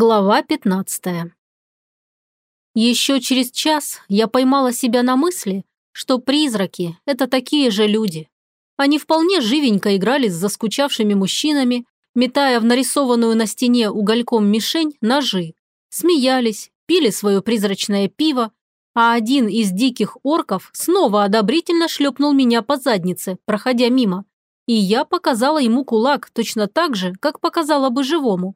Глава 15 Еще через час я поймала себя на мысли, что призраки – это такие же люди. Они вполне живенько играли с заскучавшими мужчинами, метая в нарисованную на стене угольком мишень ножи, смеялись, пили свое призрачное пиво, а один из диких орков снова одобрительно шлепнул меня по заднице, проходя мимо, и я показала ему кулак точно так же, как показала бы живому.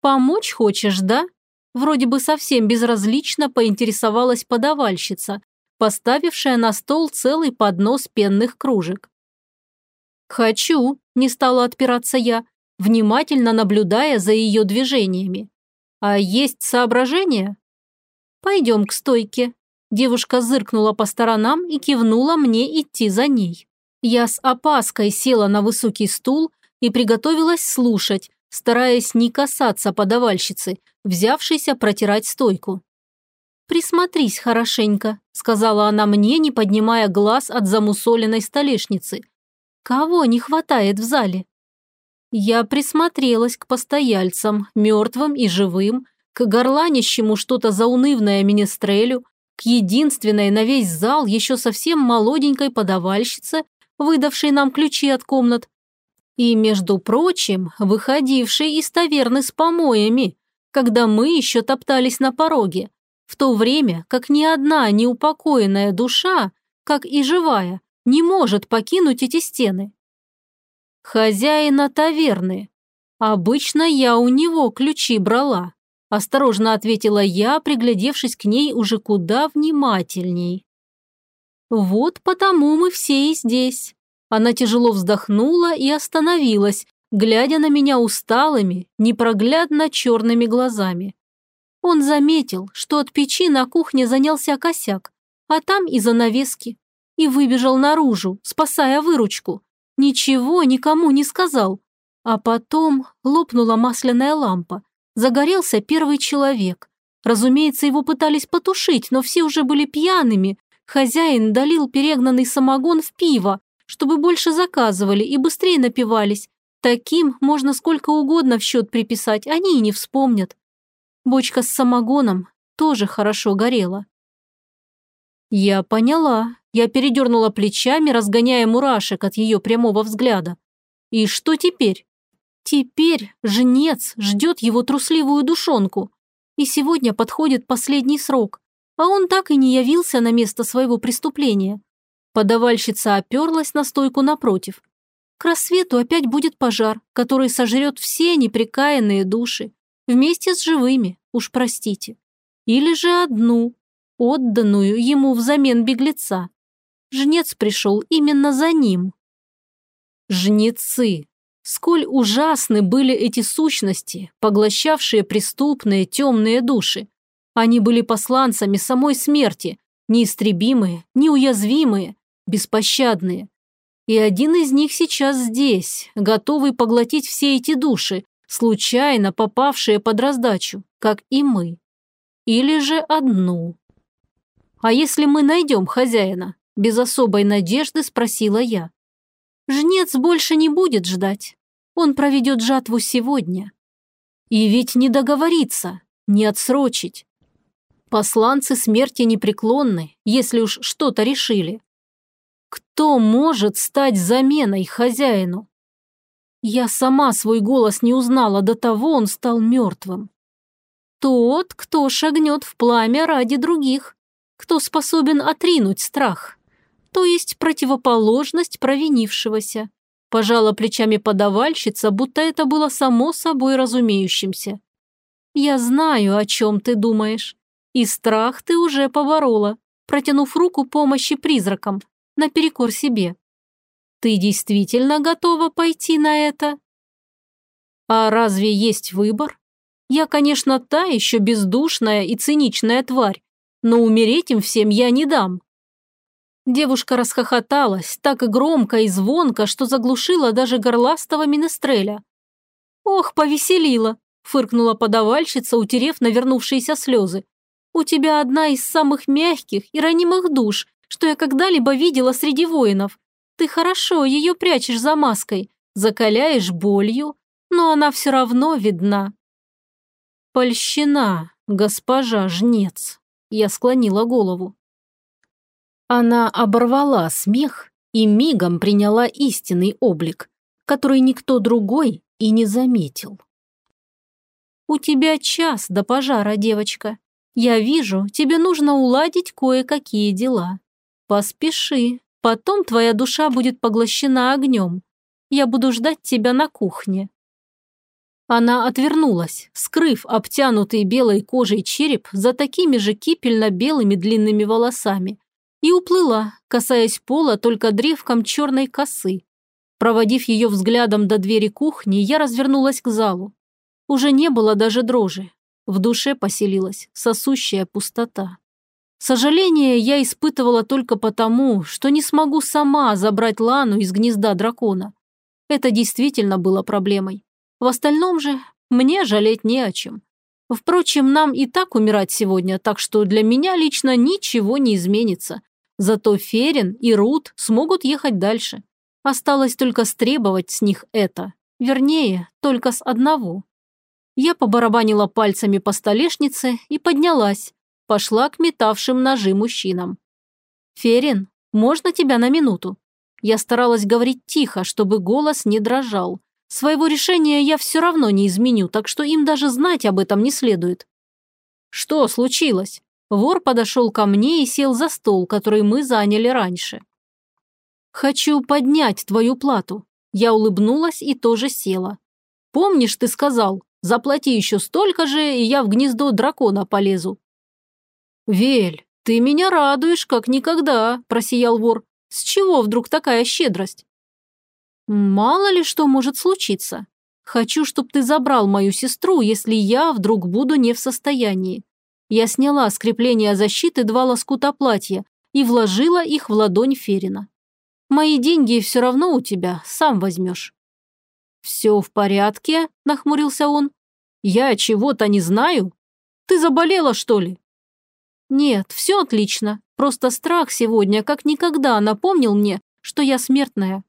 «Помочь хочешь, да?» Вроде бы совсем безразлично поинтересовалась подавальщица, поставившая на стол целый поднос пенных кружек. «Хочу», – не стала отпираться я, внимательно наблюдая за ее движениями. «А есть соображения?» «Пойдем к стойке». Девушка зыркнула по сторонам и кивнула мне идти за ней. Я с опаской села на высокий стул и приготовилась слушать, стараясь не касаться подавальщицы, взявшейся протирать стойку. «Присмотрись хорошенько», – сказала она мне, не поднимая глаз от замусоленной столешницы. «Кого не хватает в зале?» Я присмотрелась к постояльцам, мертвым и живым, к горланищему что-то заунывное министрелю, к единственной на весь зал еще совсем молоденькой подавальщице, выдавшей нам ключи от комнат, и, между прочим, выходивший из таверны с помоями, когда мы еще топтались на пороге, в то время как ни одна неупокоенная душа, как и живая, не может покинуть эти стены. Хозяина таверны. Обычно я у него ключи брала. Осторожно ответила я, приглядевшись к ней уже куда внимательней. Вот потому мы все и здесь. Она тяжело вздохнула и остановилась, глядя на меня усталыми, непроглядно черными глазами. Он заметил, что от печи на кухне занялся косяк, а там и занавески, и выбежал наружу, спасая выручку. Ничего никому не сказал. А потом лопнула масляная лампа. Загорелся первый человек. Разумеется, его пытались потушить, но все уже были пьяными. Хозяин долил перегнанный самогон в пиво, чтобы больше заказывали и быстрее напивались. Таким можно сколько угодно в счет приписать, они и не вспомнят. Бочка с самогоном тоже хорошо горела. Я поняла. Я передернула плечами, разгоняя мурашек от ее прямого взгляда. И что теперь? Теперь жнец ждет его трусливую душонку. И сегодня подходит последний срок, а он так и не явился на место своего преступления. Подавальщица оперлась на стойку напротив. К рассвету опять будет пожар, который сожрет все неприкаянные души, вместе с живыми, уж простите. Или же одну, отданную ему взамен беглеца. Жнец пришел именно за ним. Жнецы. Сколь ужасны были эти сущности, поглощавшие преступные темные души. Они были посланцами самой смерти, неистребимые, неуязвимые, беспощадные. И один из них сейчас здесь, готовый поглотить все эти души, случайно попавшие под раздачу, как и мы. Или же одну. «А если мы найдем хозяина?» – без особой надежды спросила я. «Жнец больше не будет ждать. Он проведет жатву сегодня. И ведь не договориться, не отсрочить. Посланцы смерти непреклонны, если уж что-то решили. Кто может стать заменой хозяину? Я сама свой голос не узнала, до того он стал мертвым. Тот, кто шагнет в пламя ради других, кто способен отринуть страх, то есть противоположность провинившегося. Пожала плечами подавальщица, будто это было само собой разумеющимся. «Я знаю, о чем ты думаешь. И страх ты уже поборола, протянув руку помощи призракам наперекор себе. Ты действительно готова пойти на это? А разве есть выбор? Я, конечно, та еще бездушная и циничная тварь, но умереть им всем я не дам. Девушка расхохоталась так громко и звонко, что заглушила даже горластого министреля. «Ох, повеселила!» – фыркнула подавальщица, утерев навернувшиеся слезы. «У тебя одна из самых мягких и ранимых душ, что я когда-либо видела среди воинов. Ты хорошо ее прячешь за маской, закаляешь болью, но она все равно видна. «Польщена, госпожа жнец», – я склонила голову. Она оборвала смех и мигом приняла истинный облик, который никто другой и не заметил. «У тебя час до пожара, девочка. Я вижу, тебе нужно уладить кое-какие дела. Поспеши, потом твоя душа будет поглощена огнем. Я буду ждать тебя на кухне». Она отвернулась, скрыв обтянутый белой кожей череп за такими же кипельно-белыми длинными волосами, и уплыла, касаясь пола только древком черной косы. Проводив ее взглядом до двери кухни, я развернулась к залу. Уже не было даже дрожи. В душе поселилась сосущая пустота. Сожаление я испытывала только потому, что не смогу сама забрать Лану из гнезда дракона. Это действительно было проблемой. В остальном же мне жалеть не о чем. Впрочем, нам и так умирать сегодня, так что для меня лично ничего не изменится. Зато Ферин и Рут смогут ехать дальше. Осталось только стребовать с них это. Вернее, только с одного. Я побарабанила пальцами по столешнице и поднялась. Пошла к метавшим ножи мужчинам. «Ферин, можно тебя на минуту?» Я старалась говорить тихо, чтобы голос не дрожал. Своего решения я все равно не изменю, так что им даже знать об этом не следует. Что случилось? Вор подошел ко мне и сел за стол, который мы заняли раньше. «Хочу поднять твою плату». Я улыбнулась и тоже села. «Помнишь, ты сказал, заплати еще столько же, и я в гнездо дракона полезу». «Вель, ты меня радуешь, как никогда», – просиял вор. «С чего вдруг такая щедрость?» Мало ли что может случиться. Хочу, чтобы ты забрал мою сестру, если я вдруг буду не в состоянии. Я сняла с крепления защиты два лоскута платья и вложила их в ладонь Ферина. Мои деньги все равно у тебя, сам возьмешь. «Все в порядке?» – нахмурился он. «Я чего-то не знаю? Ты заболела, что ли?» «Нет, все отлично. Просто страх сегодня как никогда напомнил мне, что я смертная.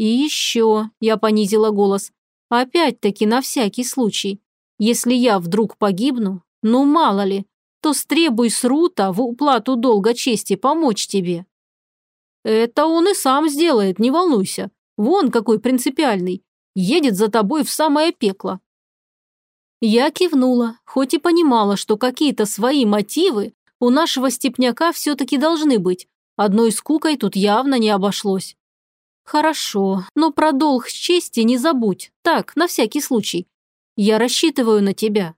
«И еще», – я понизила голос, – «опять-таки на всякий случай. Если я вдруг погибну, ну мало ли, то стребуй с Рута в уплату долга чести помочь тебе». «Это он и сам сделает, не волнуйся. Вон какой принципиальный. Едет за тобой в самое пекло». Я кивнула, хоть и понимала, что какие-то свои мотивы у нашего степняка все-таки должны быть. Одной скукой тут явно не обошлось. «Хорошо, но про долг с чести не забудь. Так, на всякий случай. Я рассчитываю на тебя».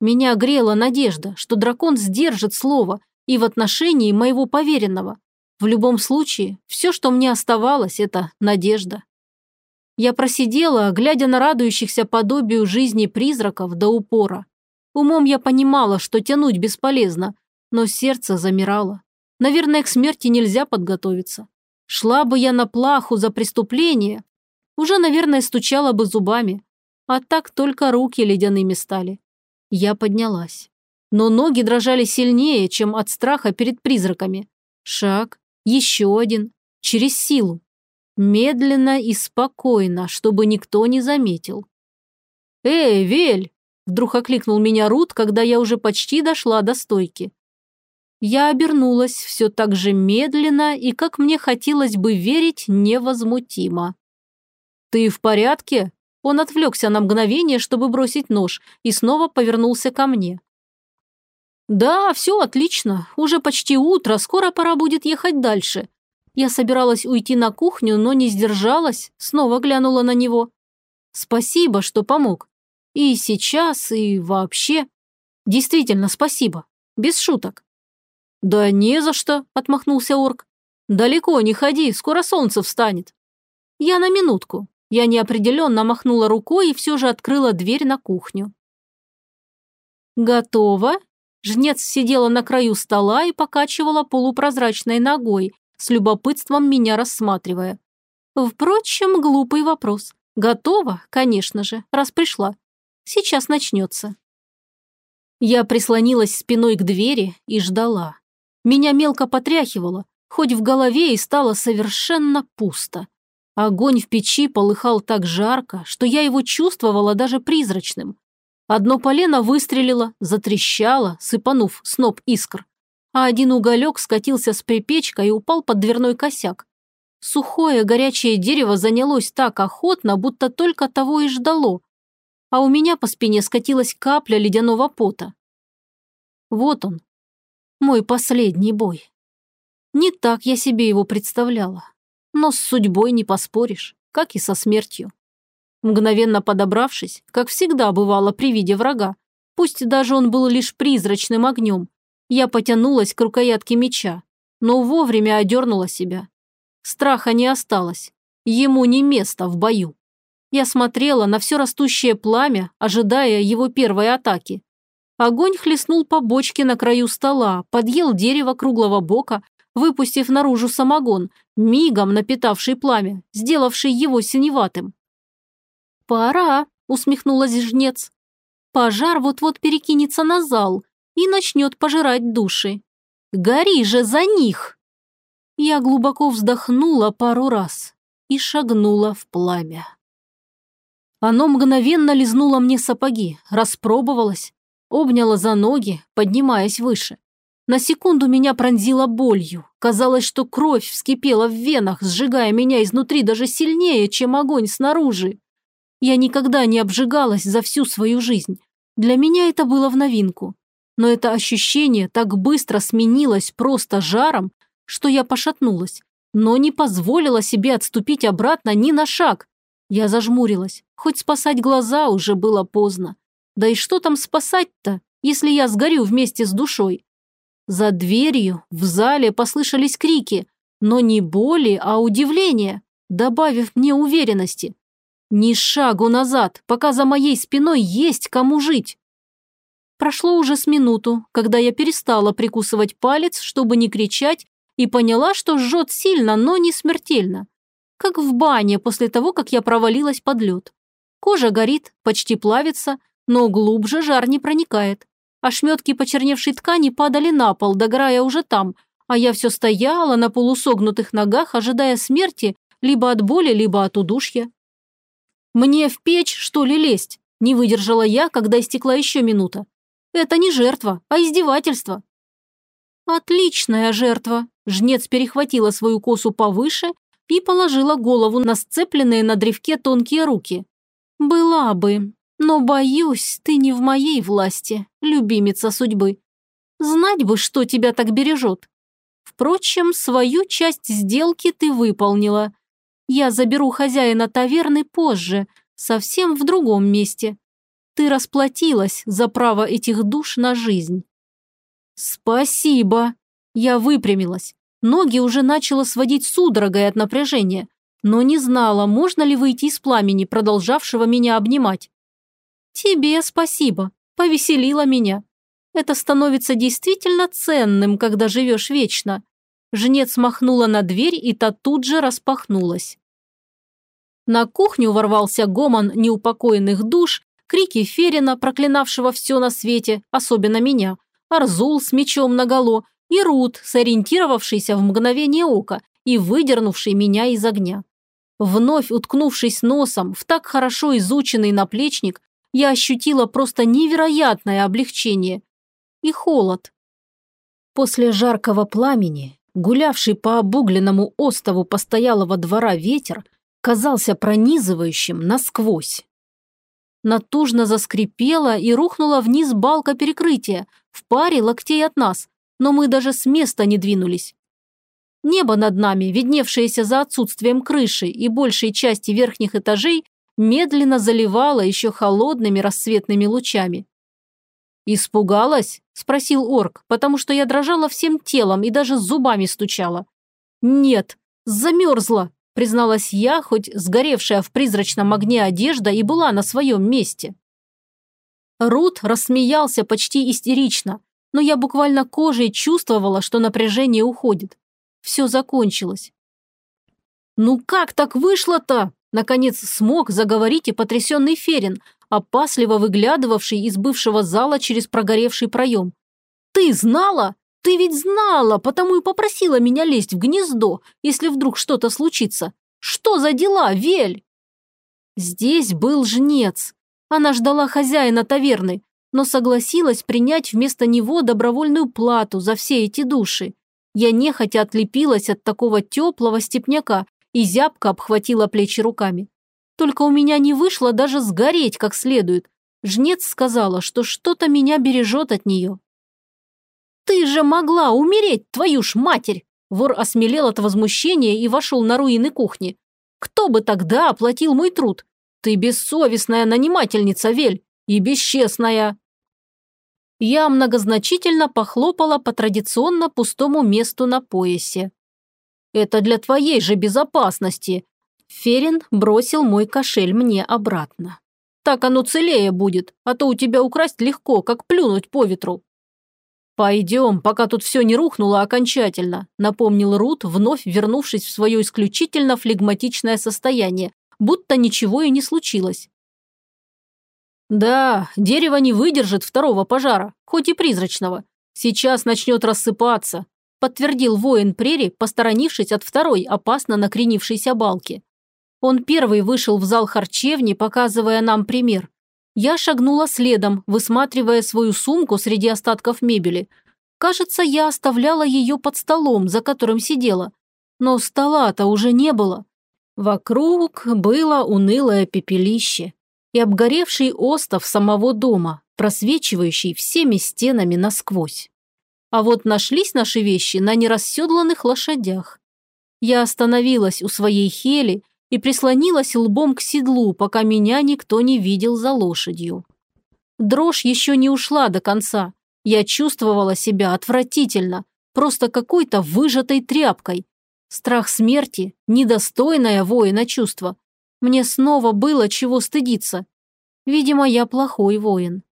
Меня грела надежда, что дракон сдержит слово и в отношении моего поверенного. В любом случае, все, что мне оставалось, это надежда. Я просидела, глядя на радующихся подобию жизни призраков до упора. Умом я понимала, что тянуть бесполезно, но сердце замирало. Наверное, к смерти нельзя подготовиться. Шла бы я на плаху за преступление, уже, наверное, стучала бы зубами. А так только руки ледяными стали. Я поднялась. Но ноги дрожали сильнее, чем от страха перед призраками. Шаг, еще один, через силу. Медленно и спокойно, чтобы никто не заметил. «Эй, Вель!» – вдруг окликнул меня Рут, когда я уже почти дошла до стойки. Я обернулась все так же медленно и, как мне хотелось бы верить, невозмутимо. «Ты в порядке?» Он отвлекся на мгновение, чтобы бросить нож, и снова повернулся ко мне. «Да, все отлично. Уже почти утро, скоро пора будет ехать дальше». Я собиралась уйти на кухню, но не сдержалась, снова глянула на него. «Спасибо, что помог. И сейчас, и вообще. Действительно, спасибо. Без шуток». «Да не за что», – отмахнулся орк. «Далеко не ходи, скоро солнце встанет». «Я на минутку». Я неопределенно махнула рукой и все же открыла дверь на кухню. «Готово?» Жнец сидела на краю стола и покачивала полупрозрачной ногой, с любопытством меня рассматривая. Впрочем, глупый вопрос. Готова, конечно же, раз пришла. Сейчас начнется. Я прислонилась спиной к двери и ждала. Меня мелко потряхивало, хоть в голове и стало совершенно пусто. Огонь в печи полыхал так жарко, что я его чувствовала даже призрачным. Одно полено выстрелило, затрещало, сыпанув сноп искр, а один уголек скатился с припечка и упал под дверной косяк. Сухое горячее дерево занялось так охотно, будто только того и ждало, а у меня по спине скатилась капля ледяного пота. Вот он, мой последний бой. Не так я себе его представляла, но с судьбой не поспоришь, как и со смертью. Мгновенно подобравшись, как всегда бывало при виде врага, пусть даже он был лишь призрачным огнем, я потянулась к рукоятке меча, но вовремя одернула себя. Страха не осталось, ему не место в бою. Я смотрела на все растущее пламя, ожидая его первой атаки. Огонь хлестнул по бочке на краю стола, подъел дерево круглого бока, выпустив наружу самогон, мигом напитавший пламя, сделавший его синеватым. «Пора», – усмехнулась жнец. «Пожар вот-вот перекинется на зал и начнет пожирать души. Гори же за них!» Я глубоко вздохнула пару раз и шагнула в пламя. Оно мгновенно лизнуло мне сапоги, распробовалось, обняло за ноги, поднимаясь выше. На секунду меня пронзило болью. Казалось, что кровь вскипела в венах, сжигая меня изнутри даже сильнее, чем огонь снаружи. Я никогда не обжигалась за всю свою жизнь. Для меня это было в новинку. Но это ощущение так быстро сменилось просто жаром, что я пошатнулась, но не позволила себе отступить обратно ни на шаг. Я зажмурилась, хоть спасать глаза уже было поздно. Да и что там спасать-то, если я сгорю вместе с душой? За дверью в зале послышались крики, но не боли, а удивления, добавив мне уверенности. Ни шагу назад, пока за моей спиной есть кому жить. Прошло уже с минуту, когда я перестала прикусывать палец, чтобы не кричать, и поняла, что жжет сильно, но не смертельно. Как в бане после того, как я провалилась под лед. Кожа горит, почти плавится, но глубже жар не проникает. Ошметки почерневшей ткани падали на пол, догорая уже там, а я все стояла на полусогнутых ногах, ожидая смерти либо от боли, либо от удушья. «Мне в печь, что ли, лезть?» – не выдержала я, когда истекла еще минута. «Это не жертва, а издевательство». «Отличная жертва!» – жнец перехватила свою косу повыше и положила голову на сцепленные на древке тонкие руки. «Была бы, но, боюсь, ты не в моей власти, любимица судьбы. Знать бы, что тебя так бережет. Впрочем, свою часть сделки ты выполнила, я заберу хозяина таверны позже, совсем в другом месте. Ты расплатилась за право этих душ на жизнь». «Спасибо!» Я выпрямилась. Ноги уже начало сводить судорогой от напряжения, но не знала, можно ли выйти из пламени, продолжавшего меня обнимать. «Тебе спасибо, повеселила меня. Это становится действительно ценным, когда живешь вечно. Жнец махнула на дверь, и та тут же распахнулась. На кухню ворвался гомон неупокоенных душ, крики Ферина, проклинавшего все на свете, особенно меня, Арзул с мечом наголо и Рут, сориентировавшийся в мгновение ока и выдернувший меня из огня. Вновь уткнувшись носом в так хорошо изученный наплечник, я ощутила просто невероятное облегчение и холод. После жаркого пламени Гулявший по обугленному остову постоялого двора ветер казался пронизывающим насквозь. Натужно заскрипела и рухнула вниз балка перекрытия, в паре локтей от нас, но мы даже с места не двинулись. Небо над нами, видневшееся за отсутствием крыши и большей части верхних этажей, медленно заливало еще холодными рассветными лучами. «Испугалась?» – спросил орк, потому что я дрожала всем телом и даже зубами стучала. «Нет, замерзла», – призналась я, хоть сгоревшая в призрачном огне одежда и была на своем месте. Рут рассмеялся почти истерично, но я буквально кожей чувствовала, что напряжение уходит. Все закончилось. «Ну как так вышло-то?» Наконец смог заговорить и потрясенный Ферин, опасливо выглядывавший из бывшего зала через прогоревший проем. «Ты знала? Ты ведь знала, потому и попросила меня лезть в гнездо, если вдруг что-то случится. Что за дела, Вель?» Здесь был жнец. Она ждала хозяина таверны, но согласилась принять вместо него добровольную плату за все эти души. Я нехотя отлепилась от такого теплого степняка и зябко обхватила плечи руками. Только у меня не вышло даже сгореть как следует. Жнец сказала, что что-то меня бережет от нее. «Ты же могла умереть, твою ж матерь!» Вор осмелел от возмущения и вошел на руины кухни. «Кто бы тогда оплатил мой труд? Ты бессовестная нанимательница, Вель, и бесчестная!» Я многозначительно похлопала по традиционно пустому месту на поясе. «Это для твоей же безопасности!» Ферин бросил мой кошель мне обратно. «Так оно целее будет, а то у тебя украсть легко, как плюнуть по ветру». «Пойдем, пока тут все не рухнуло окончательно», напомнил Рут, вновь вернувшись в свое исключительно флегматичное состояние, будто ничего и не случилось. «Да, дерево не выдержит второго пожара, хоть и призрачного. Сейчас начнет рассыпаться», подтвердил воин Прери, посторонившись от второй опасно накренившейся балки. Он первый вышел в зал харчевни, показывая нам пример. Я шагнула следом, высматривая свою сумку среди остатков мебели. Кажется, я оставляла ее под столом, за которым сидела. Но стола-то уже не было. Вокруг было унылое пепелище и обгоревший остов самого дома, просвечивающий всеми стенами насквозь. А вот нашлись наши вещи на нерасседланных лошадях. Я остановилась у своей хели и прислонилась лбом к седлу, пока меня никто не видел за лошадью. Дрожь еще не ушла до конца. Я чувствовала себя отвратительно, просто какой-то выжатой тряпкой. Страх смерти – недостойное воина чувство. Мне снова было чего стыдиться. Видимо, я плохой воин.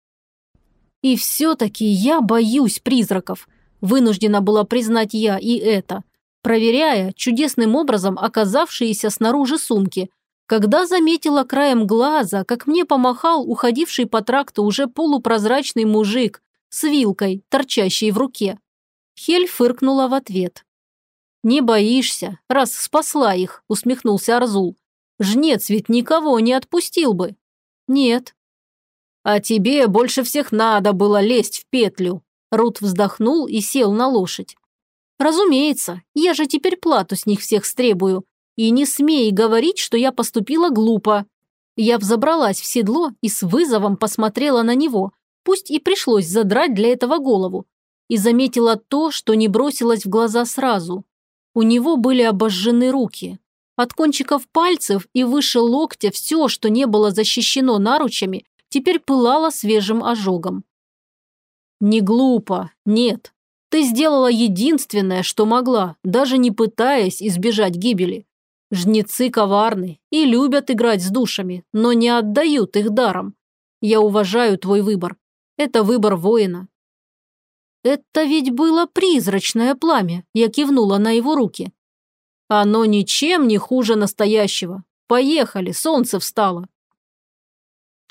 И все-таки я боюсь призраков. Вынуждена была признать я и это проверяя чудесным образом оказавшиеся снаружи сумки, когда заметила краем глаза, как мне помахал уходивший по тракту уже полупрозрачный мужик с вилкой, торчащей в руке. Хель фыркнула в ответ. «Не боишься, раз спасла их», – усмехнулся Арзул. «Жнец ведь никого не отпустил бы». «Нет». «А тебе больше всех надо было лезть в петлю», – Рут вздохнул и сел на лошадь. Разумеется, я же теперь плату с них всех стребую. И не смей говорить, что я поступила глупо. Я взобралась в седло и с вызовом посмотрела на него, пусть и пришлось задрать для этого голову, и заметила то, что не бросилось в глаза сразу. У него были обожжены руки. От кончиков пальцев и выше локтя все, что не было защищено наручами, теперь пылало свежим ожогом. Не глупо, нет, ты сделала единственное, что могла, даже не пытаясь избежать гибели. Жнецы коварны и любят играть с душами, но не отдают их даром. Я уважаю твой выбор. Это выбор воина. Это ведь было призрачное пламя, я кивнула на его руки. Оно ничем не хуже настоящего. Поехали, солнце встало.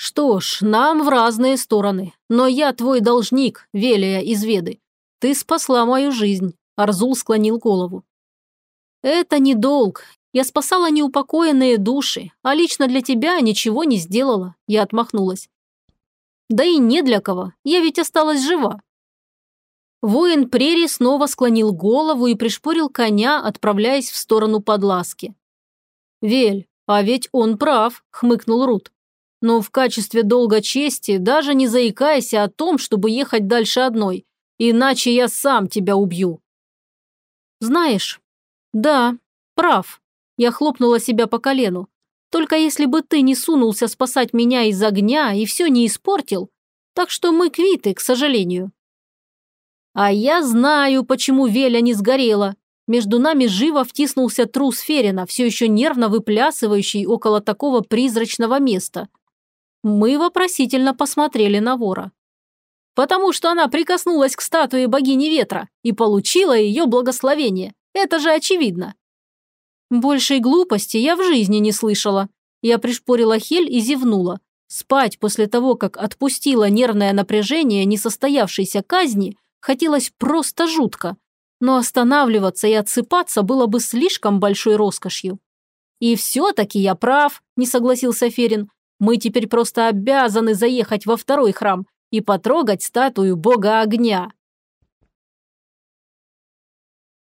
Что ж, нам в разные стороны, но я твой должник, Велия из Веды. «Ты спасла мою жизнь», – Арзул склонил голову. «Это не долг. Я спасала неупокоенные души, а лично для тебя ничего не сделала», – я отмахнулась. «Да и не для кого, я ведь осталась жива». Воин прерии снова склонил голову и пришпорил коня, отправляясь в сторону подласки. «Вель, а ведь он прав», – хмыкнул Рут. «Но в качестве долга чести даже не заикайся о том, чтобы ехать дальше одной. Иначе я сам тебя убью». «Знаешь, да, прав». Я хлопнула себя по колену. «Только если бы ты не сунулся спасать меня из огня и все не испортил, так что мы квиты, к сожалению». «А я знаю, почему Веля не сгорела». Между нами живо втиснулся трус Ферина, все еще нервно выплясывающий около такого призрачного места. Мы вопросительно посмотрели на вора потому что она прикоснулась к статуе богини ветра и получила ее благословение. Это же очевидно. Большей глупости я в жизни не слышала. Я пришпорила Хель и зевнула. Спать после того, как отпустила нервное напряжение несостоявшейся казни, хотелось просто жутко. Но останавливаться и отсыпаться было бы слишком большой роскошью. «И все-таки я прав», – не согласился Ферин. Мы теперь просто обязаны заехать во второй храм и потрогать статую бога огня.